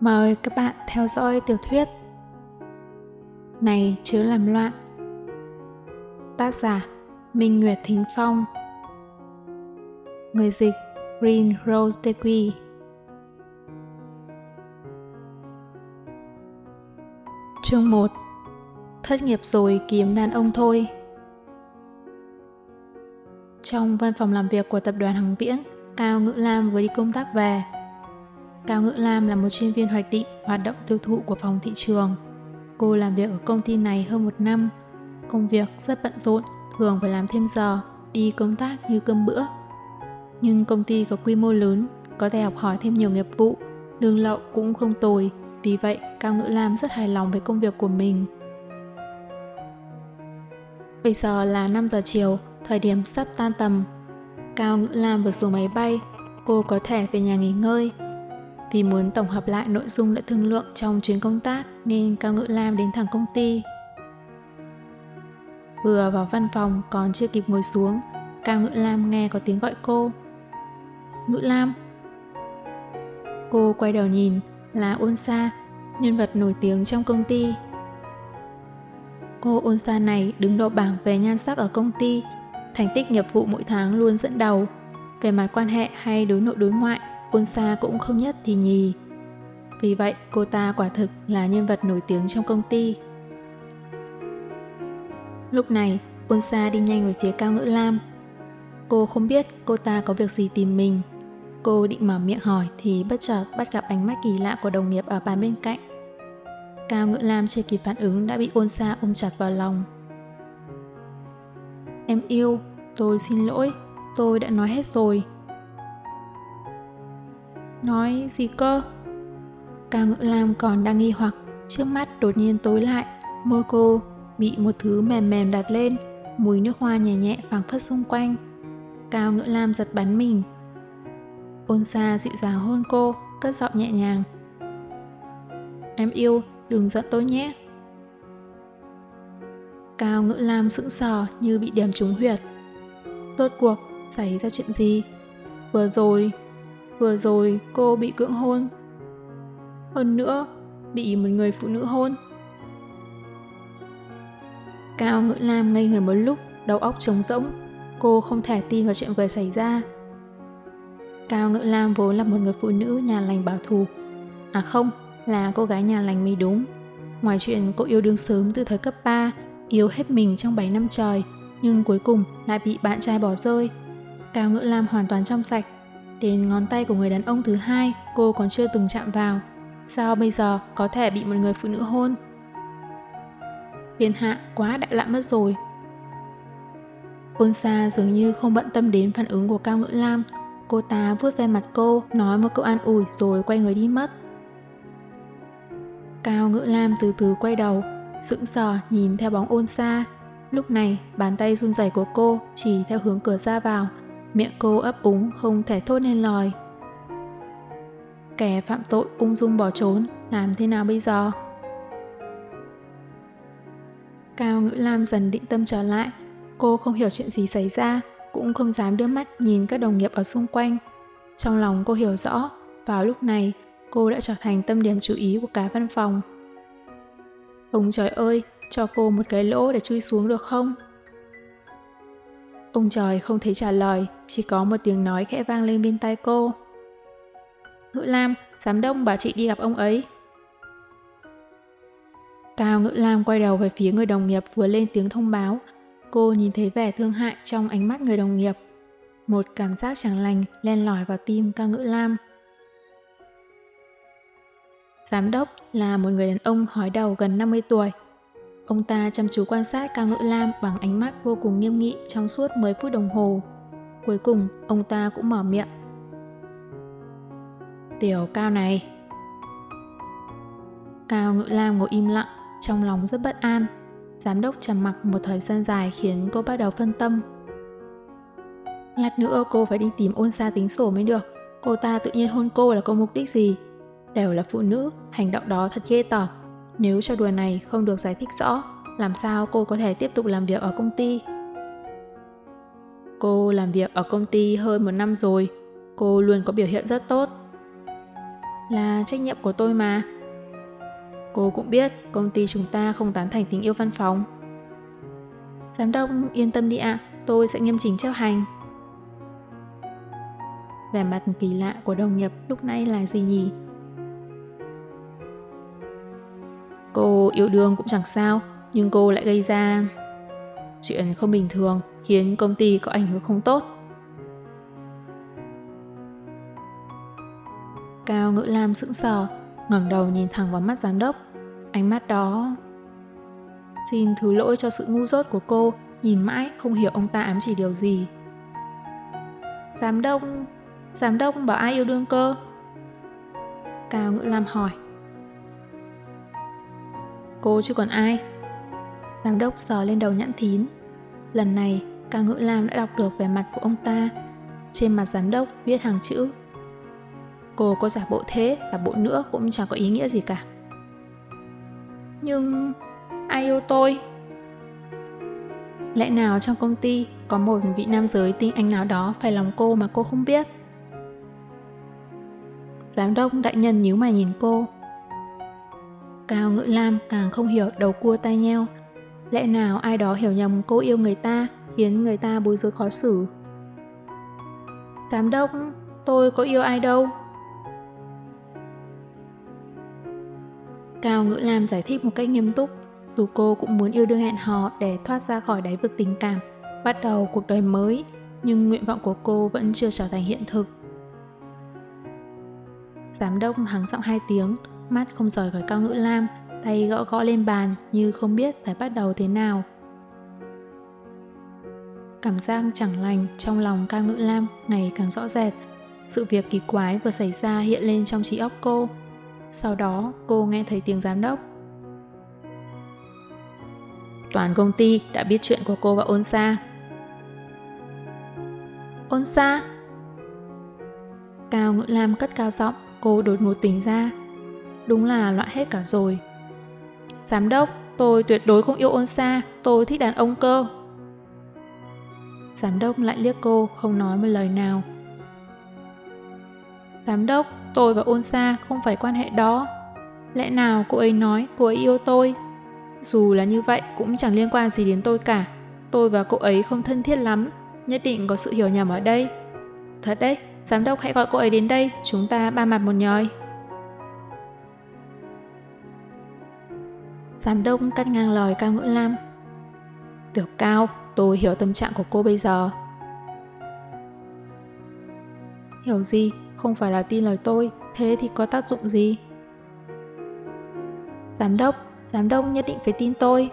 Mời các bạn theo dõi tiểu thuyết Này chứa làm loạn. Tác giả Minh Nguyệt Thính Phong. Người dịch Green Rose Tequi Chương 1 Thất nghiệp rồi kiếm đàn ông thôi. Trong văn phòng làm việc của tập đoàn Hằng Viễn, Cao Ngữ Lam vừa đi công tác về Cao Ngự Lam là một chuyên viên hoạch định hoạt động tiêu thụ của phòng thị trường. Cô làm việc ở công ty này hơn một năm. Công việc rất bận rộn, thường phải làm thêm giờ, đi công tác như cơm bữa. Nhưng công ty có quy mô lớn, có thể học hỏi thêm nhiều nghiệp vụ, lương lậu cũng không tồi. Vì vậy, Cao Ngữ Lam rất hài lòng với công việc của mình. Bây giờ là 5 giờ chiều, thời điểm sắp tan tầm. Cao Ngữ Lam vừa xuống máy bay, cô có thể về nhà nghỉ ngơi, vì muốn tổng hợp lại nội dung đã thương lượng trong chuyến công tác nên Cao Ngự Lam đến thẳng công ty. Vừa vào văn phòng còn chưa kịp ngồi xuống, Cao Ngự Lam nghe có tiếng gọi cô. Ngự Lam! Cô quay đầu nhìn là Ôn Sa, nhân vật nổi tiếng trong công ty. Cô Ôn Sa này đứng đầu bảng về nhan sắc ở công ty, thành tích nghiệp vụ mỗi tháng luôn dẫn đầu. Về mặt quan hệ hay đối nội đối ngoại Ôn cũng không nhất thì nhì. Vì vậy, cô ta quả thực là nhân vật nổi tiếng trong công ty. Lúc này, Ôn đi nhanh về phía Cao Ngữ Lam. Cô không biết cô ta có việc gì tìm mình. Cô định mở miệng hỏi thì bất chợt bắt gặp ánh mắt kỳ lạ của đồng nghiệp ở bàn bên cạnh. Cao Ngữ Lam chưa kịp phản ứng đã bị Ôn xa ôm chặt vào lòng. Em yêu, tôi xin lỗi, tôi đã nói hết rồi. Nói gì cơ? Cao ngự Lam còn đang nghi hoặc, trước mắt đột nhiên tối lại, môi cô bị một thứ mềm mềm đặt lên, mùi nước hoa nhẹ nhẹ phảng phất xung quanh. Cao ngựa Lam giật bắn mình. Ôn xa dịu dàng hôn cô, cất giọng nhẹ nhàng. Em yêu, đừng giận tôi nhé. Cao ngựa Lam sững sờ như bị điểm trúng huyệt. Rốt cuộc, xảy ra chuyện gì? Vừa rồi, Vừa rồi cô bị cưỡng hôn. Hơn nữa, bị một người phụ nữ hôn. Cao Ngự Lam ngây người một lúc, đầu óc trống rỗng. Cô không thể tin vào chuyện vừa xảy ra. Cao Ngự Lam vốn là một người phụ nữ nhà lành bảo thủ. À không, là cô gái nhà lành mới đúng. Ngoài chuyện cô yêu đương sớm từ thời cấp 3, yêu hết mình trong 7 năm trời, nhưng cuối cùng lại bị bạn trai bỏ rơi. Cao Ngự Lam hoàn toàn trong sạch, Đến ngón tay của người đàn ông thứ hai cô còn chưa từng chạm vào. Sao bây giờ có thể bị một người phụ nữ hôn? Thiên hạ quá đại lạ mất rồi. Ôn xa dường như không bận tâm đến phản ứng của Cao Ngữ Lam. Cô ta vuốt ve mặt cô, nói một câu an ủi rồi quay người đi mất. Cao Ngữ Lam từ từ quay đầu, sững sờ nhìn theo bóng ôn xa. Lúc này, bàn tay run rẩy của cô chỉ theo hướng cửa ra vào, Miệng cô ấp úng không thể thốt nên lời. Kẻ phạm tội ung dung bỏ trốn, làm thế nào bây giờ? Cao Ngữ Lam dần định tâm trở lại, cô không hiểu chuyện gì xảy ra, cũng không dám đưa mắt nhìn các đồng nghiệp ở xung quanh. Trong lòng cô hiểu rõ, vào lúc này cô đã trở thành tâm điểm chú ý của cả văn phòng. Ông trời ơi, cho cô một cái lỗ để chui xuống được không? Ông trời không thấy trả lời, chỉ có một tiếng nói khẽ vang lên bên tai cô. Ngữ Lam, giám đông bảo chị đi gặp ông ấy. Cao Ngữ Lam quay đầu về phía người đồng nghiệp vừa lên tiếng thông báo. Cô nhìn thấy vẻ thương hại trong ánh mắt người đồng nghiệp. Một cảm giác chẳng lành len lỏi vào tim Cao Ngữ Lam. Giám đốc là một người đàn ông hói đầu gần 50 tuổi, Ông ta chăm chú quan sát Cao Ngữ Lam bằng ánh mắt vô cùng nghiêm nghị trong suốt 10 phút đồng hồ. Cuối cùng, ông ta cũng mở miệng. Tiểu Cao này. Cao Ngữ Lam ngồi im lặng, trong lòng rất bất an. Giám đốc trầm mặc một thời gian dài khiến cô bắt đầu phân tâm. Lát nữa cô phải đi tìm ôn xa tính sổ mới được. Cô ta tự nhiên hôn cô là có mục đích gì? Đều là phụ nữ, hành động đó thật ghê tởm. Nếu trò đùa này không được giải thích rõ, làm sao cô có thể tiếp tục làm việc ở công ty? Cô làm việc ở công ty hơn một năm rồi, cô luôn có biểu hiện rất tốt. Là trách nhiệm của tôi mà. Cô cũng biết công ty chúng ta không tán thành tình yêu văn phòng. Giám đốc yên tâm đi ạ, tôi sẽ nghiêm chỉnh chấp hành. Vẻ mặt kỳ lạ của đồng nghiệp lúc này là gì nhỉ? Yêu đương cũng chẳng sao, nhưng cô lại gây ra chuyện không bình thường khiến công ty có ảnh hưởng không tốt. Cao Ngữ Lam sững sờ, ngẩng đầu nhìn thẳng vào mắt giám đốc. Ánh mắt đó... Xin thứ lỗi cho sự ngu dốt của cô, nhìn mãi không hiểu ông ta ám chỉ điều gì. Giám đốc... Giám đốc bảo ai yêu đương cơ? Cao Ngữ Lam hỏi. Cô chứ còn ai? Giám đốc sờ lên đầu nhãn thín. Lần này, Cao Ngữ Lam đã đọc được vẻ mặt của ông ta. Trên mặt giám đốc viết hàng chữ. Cô có giả bộ thế, giả bộ nữa cũng chẳng có ý nghĩa gì cả. Nhưng... ai yêu tôi? Lẽ nào trong công ty có một vị nam giới tinh anh nào đó phải lòng cô mà cô không biết? Giám đốc đại nhân nhíu mày nhìn cô. Cao Ngự Lam càng không hiểu đầu cua tai nheo. Lẽ nào ai đó hiểu nhầm cô yêu người ta, khiến người ta bối rối khó xử. Giám đốc, tôi có yêu ai đâu. Cao Ngự Lam giải thích một cách nghiêm túc, dù cô cũng muốn yêu đương hẹn hò để thoát ra khỏi đáy vực tình cảm, bắt đầu cuộc đời mới, nhưng nguyện vọng của cô vẫn chưa trở thành hiện thực. Giám đốc hắng giọng hai tiếng, mắt không rời khỏi Cao Ngữ Lam, tay gõ gõ lên bàn như không biết phải bắt đầu thế nào. Cảm giác chẳng lành trong lòng Cao Ngữ Lam ngày càng rõ rệt. Sự việc kỳ quái vừa xảy ra hiện lên trong trí óc cô. Sau đó cô nghe thấy tiếng giám đốc. Toàn công ty đã biết chuyện của cô và ôn xa. Ôn xa? Cao Ngữ Lam cất cao giọng, cô đột ngột tỉnh ra. Đúng là loạn hết cả rồi. Giám đốc, tôi tuyệt đối không yêu ôn xa, tôi thích đàn ông cơ. Giám đốc lại liếc cô, không nói một lời nào. Giám đốc, tôi và ôn xa không phải quan hệ đó. Lẽ nào cô ấy nói cô ấy yêu tôi? Dù là như vậy cũng chẳng liên quan gì đến tôi cả. Tôi và cô ấy không thân thiết lắm, nhất định có sự hiểu nhầm ở đây. Thật đấy, giám đốc hãy gọi cô ấy đến đây, chúng ta ba mặt một nhòi. Giám đốc cắt ngang lời Cao Ngữ Lam. Tiểu Cao, tôi hiểu tâm trạng của cô bây giờ. Hiểu gì, không phải là tin lời tôi, thế thì có tác dụng gì? Giám đốc, giám đốc nhất định phải tin tôi.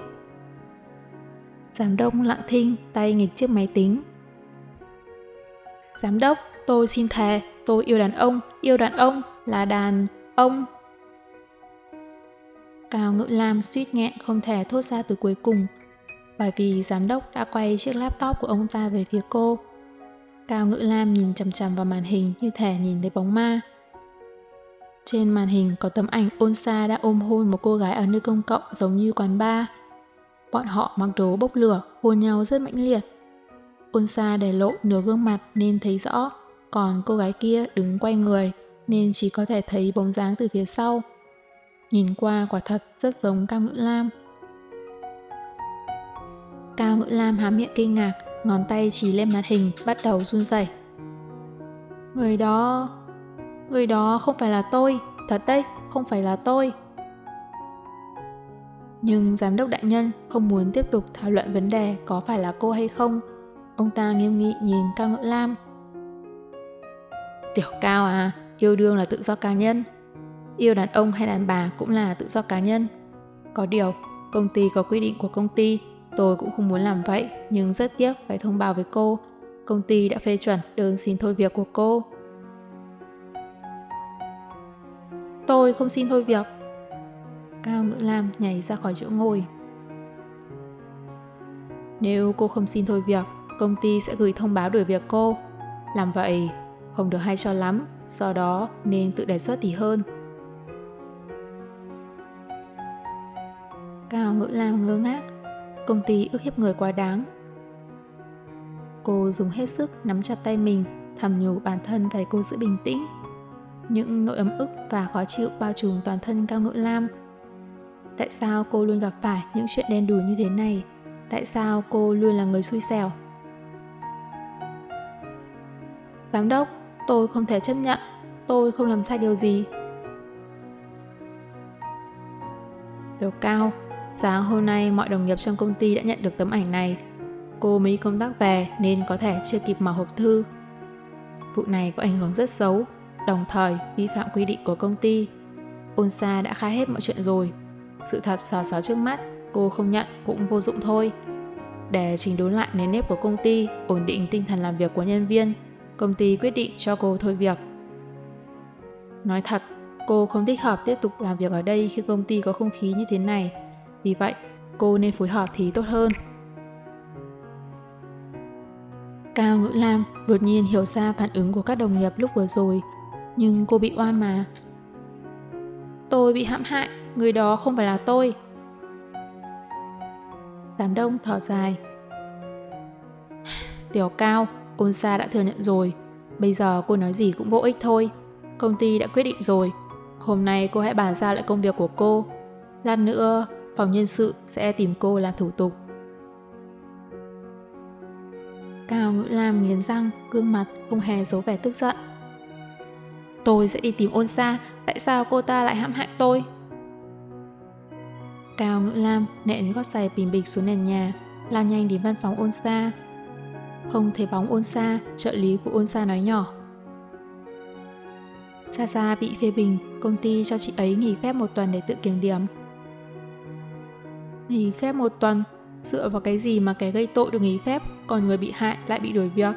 Giám đốc lặng thinh, tay nghịch chiếc máy tính. Giám đốc, tôi xin thề, tôi yêu đàn ông, yêu đàn ông, là đàn ông. Cao Ngự Lam suýt nghẹn không thể thốt ra từ cuối cùng, bởi vì giám đốc đã quay chiếc laptop của ông ta về phía cô. Cao Ngự Lam nhìn chằm chằm vào màn hình như thể nhìn thấy bóng ma. Trên màn hình có tấm ảnh ôn xa đã ôm hôn một cô gái ở nơi công cộng giống như quán bar. Bọn họ mặc đồ bốc lửa, hôn nhau rất mãnh liệt. Ôn xa để lộ nửa gương mặt nên thấy rõ, còn cô gái kia đứng quay người nên chỉ có thể thấy bóng dáng từ phía sau. Nhìn qua quả thật rất giống Cao Ngữ Lam. Cao Ngữ Lam há miệng kinh ngạc, ngón tay chỉ lên màn hình bắt đầu run rẩy. Người đó... Người đó không phải là tôi, thật đấy, không phải là tôi. Nhưng giám đốc đại nhân không muốn tiếp tục thảo luận vấn đề có phải là cô hay không. Ông ta nghiêm nghị nhìn Cao Ngữ Lam. Tiểu Cao à, yêu đương là tự do cá nhân. Yêu đàn ông hay đàn bà cũng là tự do cá nhân. Có điều, công ty có quy định của công ty, tôi cũng không muốn làm vậy, nhưng rất tiếc phải thông báo với cô. Công ty đã phê chuẩn đơn xin thôi việc của cô. Tôi không xin thôi việc. Cao Ngữ Lam nhảy ra khỏi chỗ ngồi. Nếu cô không xin thôi việc, công ty sẽ gửi thông báo đuổi việc cô. Làm vậy không được hay cho lắm, do đó nên tự đề xuất thì hơn. Làm Lam ngơ ngác, công ty ước hiếp người quá đáng. Cô dùng hết sức nắm chặt tay mình, thầm nhủ bản thân phải cô giữ bình tĩnh. Những nỗi ấm ức và khó chịu bao trùm toàn thân Cao Ngự Lam. Tại sao cô luôn gặp phải những chuyện đen đủi như thế này? Tại sao cô luôn là người xui xẻo? Giám đốc, tôi không thể chấp nhận, tôi không làm sai điều gì. Tiểu cao, sáng hôm nay mọi đồng nghiệp trong công ty đã nhận được tấm ảnh này. Cô mới công tác về nên có thể chưa kịp mở hộp thư. Vụ này có ảnh hưởng rất xấu, đồng thời vi phạm quy định của công ty. Onsa đã khai hết mọi chuyện rồi. Sự thật xò xó trước mắt, cô không nhận cũng vô dụng thôi. Để chỉnh đốn lại nền nếp của công ty, ổn định tinh thần làm việc của nhân viên, công ty quyết định cho cô thôi việc. Nói thật, cô không thích hợp tiếp tục làm việc ở đây khi công ty có không khí như thế này. Vì vậy, cô nên phối hợp thì tốt hơn. Cao Ngữ Lam đột nhiên hiểu ra phản ứng của các đồng nghiệp lúc vừa rồi, nhưng cô bị oan mà. Tôi bị hãm hại, người đó không phải là tôi. Giám đông thở dài. Tiểu Cao, Ôn xa đã thừa nhận rồi, bây giờ cô nói gì cũng vô ích thôi. Công ty đã quyết định rồi, hôm nay cô hãy bàn ra lại công việc của cô. Lát nữa, phòng nhân sự sẽ tìm cô làm thủ tục. Cao Ngữ Lam nghiến răng, gương mặt không hề giấu vẻ tức giận. Tôi sẽ đi tìm ôn xa, tại sao cô ta lại hãm hại tôi? Cao Ngữ Lam nện gót giày bình bịch xuống nền nhà, lao nhanh đến văn phòng ôn xa. Không thấy bóng ôn xa, trợ lý của ôn xa nói nhỏ. Sa Sa bị phê bình, công ty cho chị ấy nghỉ phép một tuần để tự kiểm điểm. Nghỉ phép một tuần, dựa vào cái gì mà kẻ gây tội được nghỉ phép, còn người bị hại lại bị đuổi việc.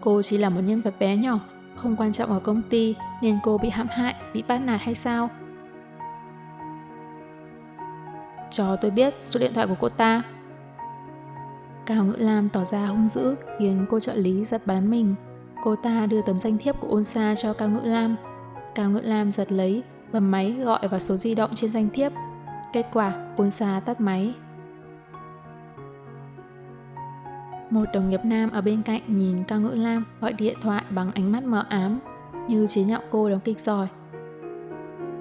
Cô chỉ là một nhân vật bé nhỏ, không quan trọng ở công ty nên cô bị hãm hại, bị bắt nạt hay sao? Cho tôi biết số điện thoại của cô ta. Cao Ngữ Lam tỏ ra hung dữ khiến cô trợ lý giật bắn mình. Cô ta đưa tấm danh thiếp của ôn xa cho Cao Ngữ Lam. Cao Ngữ Lam giật lấy, bấm máy gọi vào số di động trên danh thiếp. Kết quả, ôn sa tắt máy. Một đồng nghiệp nam ở bên cạnh nhìn Cao Ngữ Lam gọi điện thoại bằng ánh mắt mờ ám, như chế nhạo cô đóng kịch giỏi.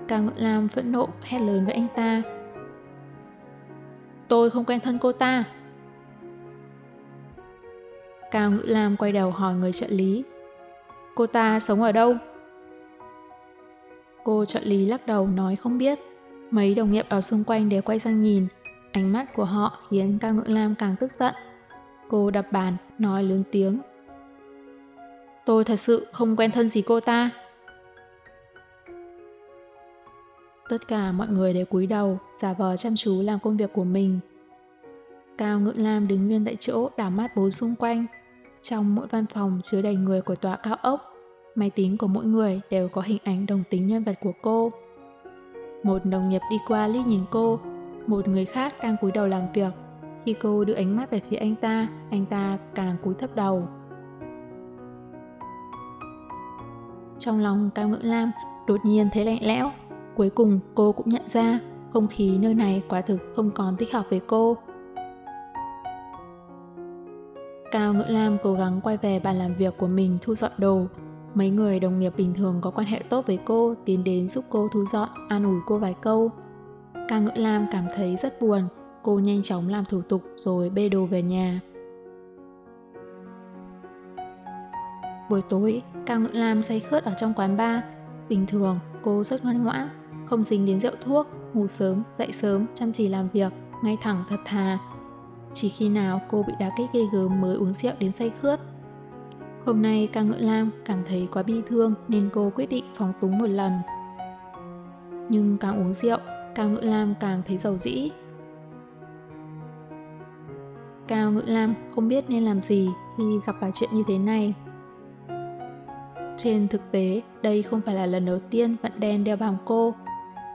Cao Ngữ Lam phẫn nộ hét lớn với anh ta. Tôi không quen thân cô ta. Cao Ngữ Lam quay đầu hỏi người trợ lý. Cô ta sống ở đâu? Cô trợ lý lắc đầu nói không biết. Mấy đồng nghiệp ở xung quanh đều quay sang nhìn. Ánh mắt của họ khiến Cao Ngưỡng Lam càng tức giận. Cô đập bàn, nói lớn tiếng. Tôi thật sự không quen thân gì cô ta. Tất cả mọi người đều cúi đầu, giả vờ chăm chú làm công việc của mình. Cao Ngưỡng Lam đứng nguyên tại chỗ đảo mắt bố xung quanh. Trong mỗi văn phòng chứa đầy người của tòa cao ốc, máy tính của mỗi người đều có hình ảnh đồng tính nhân vật của cô. Một đồng nghiệp đi qua liếc nhìn cô, một người khác đang cúi đầu làm việc. Khi cô đưa ánh mắt về phía anh ta, anh ta càng cúi thấp đầu. Trong lòng Cao Ngưỡng Lam đột nhiên thấy lạnh lẽo. Cuối cùng cô cũng nhận ra không khí nơi này quả thực không còn thích hợp với cô. Cao Ngữ Lam cố gắng quay về bàn làm việc của mình thu dọn đồ. Mấy người đồng nghiệp bình thường có quan hệ tốt với cô tiến đến giúp cô thu dọn, an ủi cô vài câu. ca Ngữ Lam cảm thấy rất buồn, cô nhanh chóng làm thủ tục rồi bê đồ về nhà. Buổi tối, ca Ngữ Lam say khướt ở trong quán bar. Bình thường, cô rất ngoan ngoãn, không dính đến rượu thuốc, ngủ sớm, dậy sớm, chăm chỉ làm việc, ngay thẳng thật thà. Chỉ khi nào cô bị đá kích ghê gớm mới uống rượu đến say khướt. Hôm nay Cao ngợi Lam cảm thấy quá bi thương nên cô quyết định phóng túng một lần. Nhưng càng uống rượu, Cao ngợi Lam càng thấy giàu dĩ. Cao Ngự Lam không biết nên làm gì khi gặp phải chuyện như thế này. Trên thực tế, đây không phải là lần đầu tiên vận đen đeo bám cô.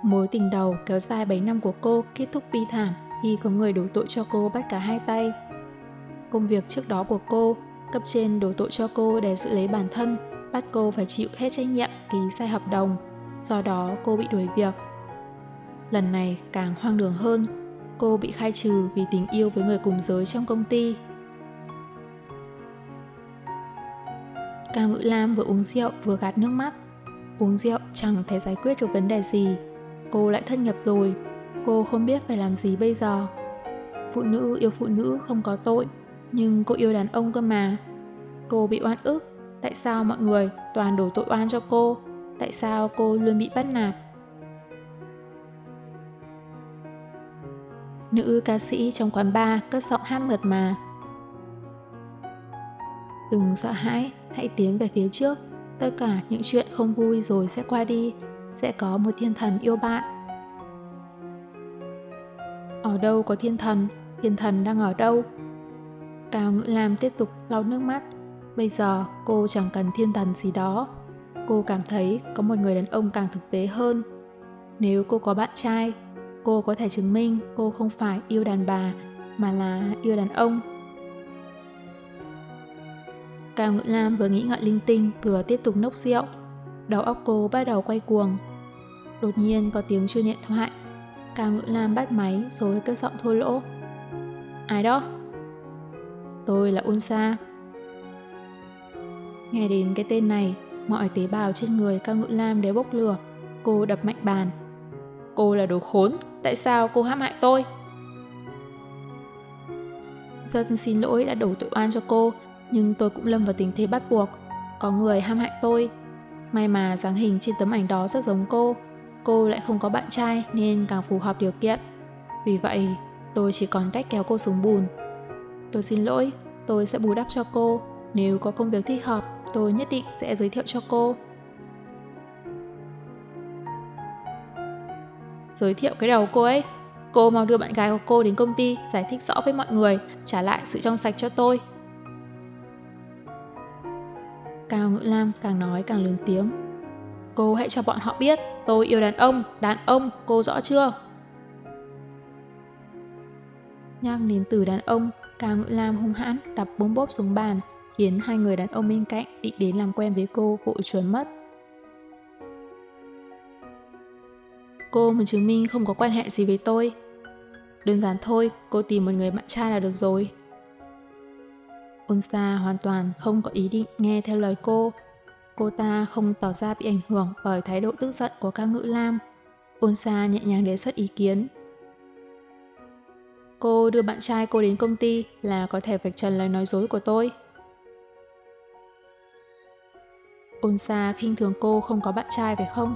Mối tình đầu kéo dài 7 năm của cô kết thúc bi thảm khi có người đổ tội cho cô bắt cả hai tay. Công việc trước đó của cô, cấp trên đổ tội cho cô để giữ lấy bản thân, bắt cô phải chịu hết trách nhiệm ký sai hợp đồng, do đó cô bị đuổi việc. Lần này càng hoang đường hơn, cô bị khai trừ vì tình yêu với người cùng giới trong công ty. Cao Ngữ Lam vừa uống rượu vừa gạt nước mắt. Uống rượu chẳng thể giải quyết được vấn đề gì. Cô lại thất nghiệp rồi. Cô không biết phải làm gì bây giờ. Phụ nữ yêu phụ nữ không có tội, nhưng cô yêu đàn ông cơ mà. Cô bị oan ức. Tại sao mọi người toàn đổ tội oan cho cô? Tại sao cô luôn bị bắt nạt? Nữ ca sĩ trong quán bar cất giọng hát mượt mà. Đừng sợ hãi, hãy tiến về phía trước. Tất cả những chuyện không vui rồi sẽ qua đi, sẽ có một thiên thần yêu bạn. Ở đâu có thiên thần, thiên thần đang ở đâu? Cao Ngữ Lam tiếp tục lau nước mắt. Bây giờ cô chẳng cần thiên thần gì đó. Cô cảm thấy có một người đàn ông càng thực tế hơn. Nếu cô có bạn trai, cô có thể chứng minh cô không phải yêu đàn bà mà là yêu đàn ông. Cao Ngự Lam vừa nghĩ ngợi linh tinh vừa tiếp tục nốc rượu. Đầu óc cô bắt đầu quay cuồng. Đột nhiên có tiếng chuông điện thoại. Cao Ngự Lam bắt máy rồi cất giọng thô lỗ. Ai đó? Tôi là Unsa. Nghe đến cái tên này, mọi tế bào trên người Cao Ngự Lam đều bốc lửa. Cô đập mạnh bàn. Cô là đồ khốn, tại sao cô hãm hại tôi? Dân xin lỗi đã đổ tội oan cho cô, nhưng tôi cũng lâm vào tình thế bắt buộc. Có người ham hại tôi. May mà dáng hình trên tấm ảnh đó rất giống cô. Cô lại không có bạn trai nên càng phù hợp điều kiện. Vì vậy, tôi chỉ còn cách kéo cô xuống bùn. Tôi xin lỗi, tôi sẽ bù đắp cho cô. Nếu có công việc thích hợp, tôi nhất định sẽ giới thiệu cho cô. Giới thiệu cái đầu cô ấy. Cô mau đưa bạn gái của cô đến công ty, giải thích rõ với mọi người, trả lại sự trong sạch cho tôi. Cao Ngữ Lam càng nói càng lớn tiếng. Cô hãy cho bọn họ biết, tôi yêu đàn ông, đàn ông, cô rõ chưa? Nhắc đến từ đàn ông, Cao Ngữ Lam hung hãn đập bông bốp xuống bàn, khiến hai người đàn ông bên cạnh định đến làm quen với cô vội trốn mất. Cô muốn chứng minh không có quan hệ gì với tôi. Đơn giản thôi, cô tìm một người bạn trai là được rồi. Unsa hoàn toàn không có ý định nghe theo lời cô. Cô ta không tỏ ra bị ảnh hưởng bởi thái độ tức giận của các ngữ lam. Unsa nhẹ nhàng đề xuất ý kiến. Cô, đưa bạn trai cô đến công ty là có thể vạch trần lời nói dối của tôi. Unsa khinh thường cô không có bạn trai phải không?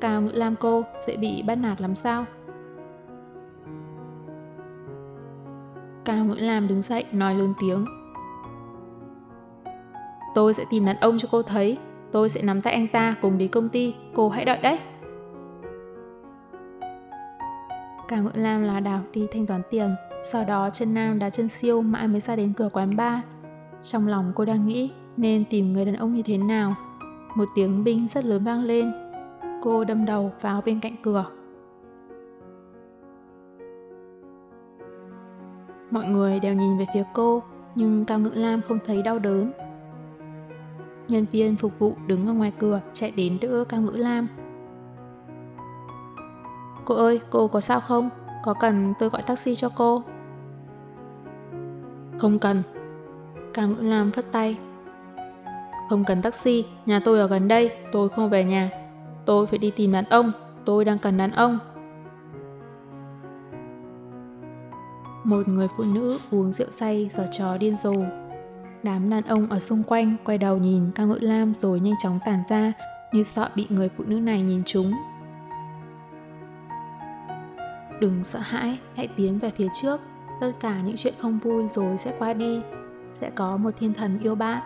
Cao ngữ lam cô sẽ bị bắt nạt làm sao? Cao Ngữ Lam đứng dậy, nói lớn tiếng. Tôi sẽ tìm đàn ông cho cô thấy. Tôi sẽ nắm tay anh ta cùng đến công ty. Cô hãy đợi đấy. Cao Ngữ Lam là đảo đi thanh toán tiền. Sau đó chân nam đá chân siêu mãi mới ra đến cửa quán bar. Trong lòng cô đang nghĩ nên tìm người đàn ông như thế nào. Một tiếng binh rất lớn vang lên. Cô đâm đầu vào bên cạnh cửa. Mọi người đều nhìn về phía cô, nhưng Cao Ngự Lam không thấy đau đớn. Nhân viên phục vụ đứng ở ngoài cửa chạy đến đỡ Cao Ngữ Lam. Cô ơi, cô có sao không? Có cần tôi gọi taxi cho cô? Không cần. Cao Ngữ Lam phất tay. Không cần taxi, nhà tôi ở gần đây, tôi không về nhà. Tôi phải đi tìm đàn ông, tôi đang cần đàn ông. Một người phụ nữ uống rượu say giở trò điên rồ. Đám đàn ông ở xung quanh quay đầu nhìn ca ngợi lam rồi nhanh chóng tản ra như sợ bị người phụ nữ này nhìn chúng. Đừng sợ hãi, hãy tiến về phía trước. Tất cả những chuyện không vui rồi sẽ qua đi. Sẽ có một thiên thần yêu bạn.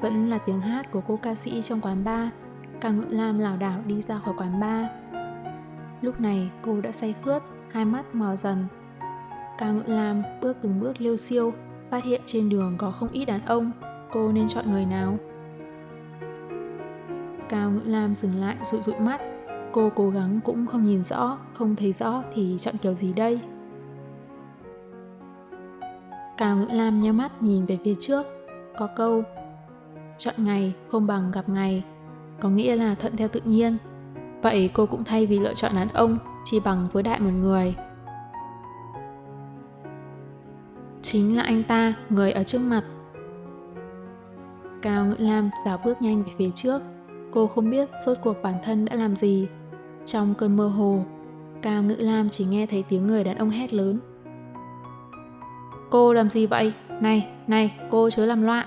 Vẫn là tiếng hát của cô ca sĩ trong quán bar. Càng ngợi lam lảo đảo đi ra khỏi quán bar. Lúc này cô đã say khướt hai mắt mờ dần. Cao Ngự Lam bước từng bước liêu siêu, phát hiện trên đường có không ít đàn ông, cô nên chọn người nào? Cao Ngự Lam dừng lại dụi dụi mắt, cô cố gắng cũng không nhìn rõ, không thấy rõ thì chọn kiểu gì đây? Cao Ngự Lam nhắm mắt nhìn về phía trước, có câu Chọn ngày không bằng gặp ngày, có nghĩa là thuận theo tự nhiên. Vậy cô cũng thay vì lựa chọn đàn ông chỉ bằng với đại một người. Chính là anh ta, người ở trước mặt. Cao Ngự Lam dào bước nhanh về phía trước. Cô không biết rốt cuộc bản thân đã làm gì. Trong cơn mơ hồ, Cao Ngự Lam chỉ nghe thấy tiếng người đàn ông hét lớn. Cô làm gì vậy? Này, này, cô chớ làm loạn.